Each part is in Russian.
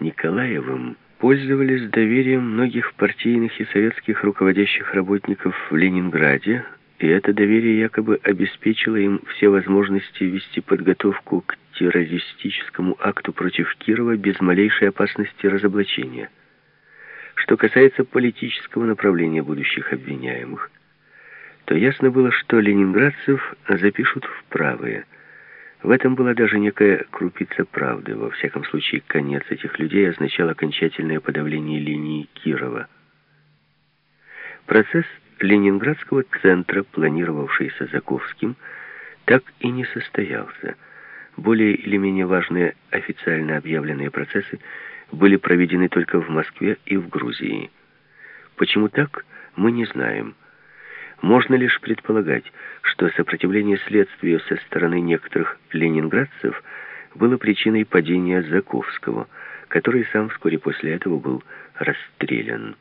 Николаевым пользовались доверием многих партийных и советских руководящих работников в Ленинграде, и это доверие якобы обеспечило им все возможности вести подготовку к террористическому акту против Кирова без малейшей опасности разоблачения. Что касается политического направления будущих обвиняемых, то ясно было, что ленинградцев запишут в правые. В этом была даже некая крупица правды. Во всяком случае, конец этих людей означал окончательное подавление линии Кирова. Процесс Ленинградского центра, планировавшийся Заковским, так и не состоялся. Более или менее важные официально объявленные процессы были проведены только в Москве и в Грузии. Почему так, мы не знаем. Можно лишь предполагать, что сопротивление следствию со стороны некоторых ленинградцев было причиной падения Заковского, который сам вскоре после этого был расстрелян.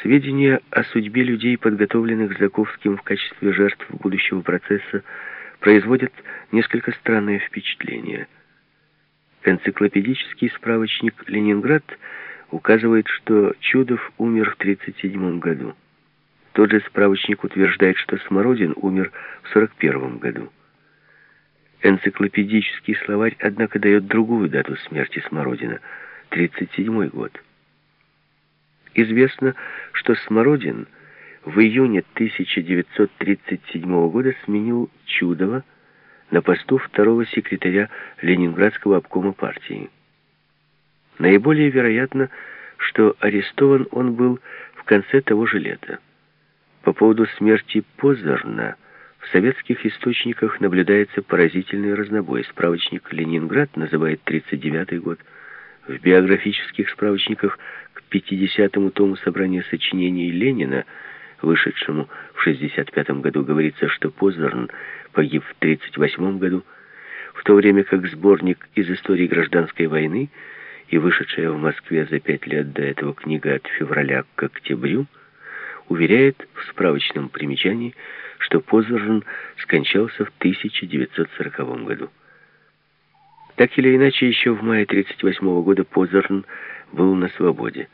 Сведения о судьбе людей, подготовленных Заковским в качестве жертв будущего процесса, производят несколько странное впечатление. Энциклопедический справочник «Ленинград» указывает, что Чудов умер в 1937 году. Тот же справочник утверждает, что Смородин умер в 1941 году. Энциклопедический словарь, однако, дает другую дату смерти Смородина – 1937 год. Известно, что Смородин в июне 1937 года сменил Чудова на посту второго секретаря Ленинградского обкома партии. Наиболее вероятно, что арестован он был в конце того же лета. По поводу смерти Позорна в советских источниках наблюдается поразительный разнобой. Справочник «Ленинград» называет 1939 год, в биографических справочниках к 50-му тому собрания сочинений Ленина, вышедшему в 65 году, говорится, что Позорн погиб в 38 году, в то время как сборник из истории гражданской войны и вышедшая в Москве за пять лет до этого книга «От февраля к октябрю» уверяет в справочном примечании, что Позорн скончался в 1940 году. Так или иначе, еще в мае 1938 года Позорн был на свободе.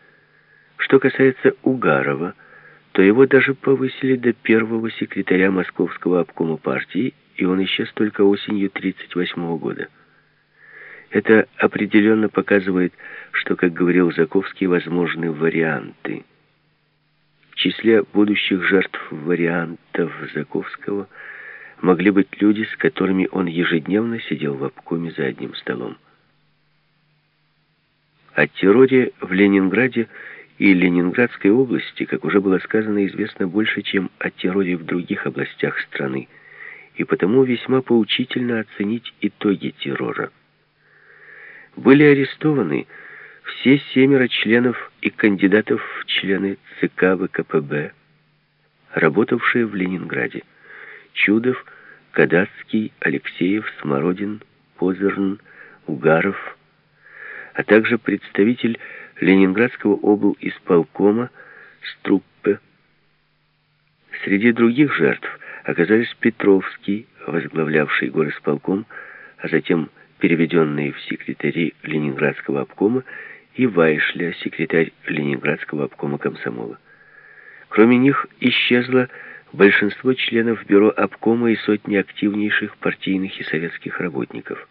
Что касается Угарова, то его даже повысили до первого секретаря Московского обкома партии, и он исчез только осенью 1938 года. Это определенно показывает, что, как говорил Заковский, возможны варианты. В числе будущих жертв вариантов Заковского – могли быть люди, с которыми он ежедневно сидел в обкоме за одним столом. О терроре в Ленинграде и Ленинградской области, как уже было сказано, известно больше, чем о терроре в других областях страны, и потому весьма поучительно оценить итоги террора. Были арестованы все семеро членов и кандидатов в члены ЦК ВКПБ, работавшие в Ленинграде. Чудов, Кадацкий, Алексеев, Смородин, Позерн, Угаров, а также представитель Ленинградского обл. исполкома Струппе. Среди других жертв оказались Петровский, возглавлявший горосполком, а затем переведенный в секретари Ленинградского обкома, и Вайшля, секретарь Ленинградского обкома комсомола. Кроме них исчезла большинство членов бюро обкома и сотни активнейших партийных и советских работников.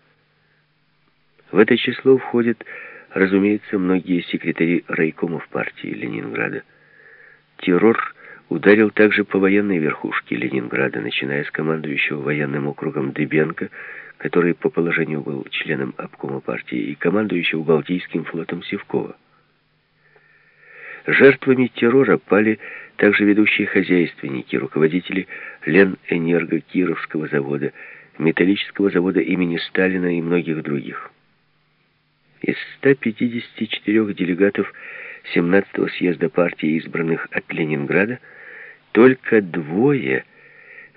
В это число входят, разумеется, многие секретари райкомов партии Ленинграда. Террор ударил также по военной верхушке Ленинграда, начиная с командующего военным округом Дыбенко, который по положению был членом обкома партии, и командующего Балтийским флотом Севкова. Жертвами террора пали также ведущие хозяйственники, руководители Ленэнерго Кировского завода, металлического завода имени Сталина и многих других. Из 154 делегатов 17-го съезда партии, избранных от Ленинграда, только двое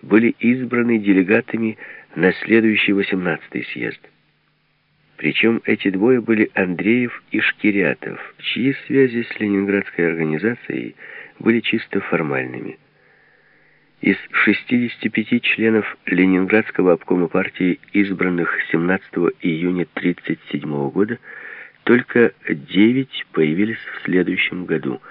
были избраны делегатами на следующий 18-й съезд. Причем эти двое были Андреев и Шкирятов, чьи связи с ленинградской организацией были чисто формальными. Из 65 членов Ленинградского обкома партии, избранных 17 июня 1937 года, Только девять появились в следующем году –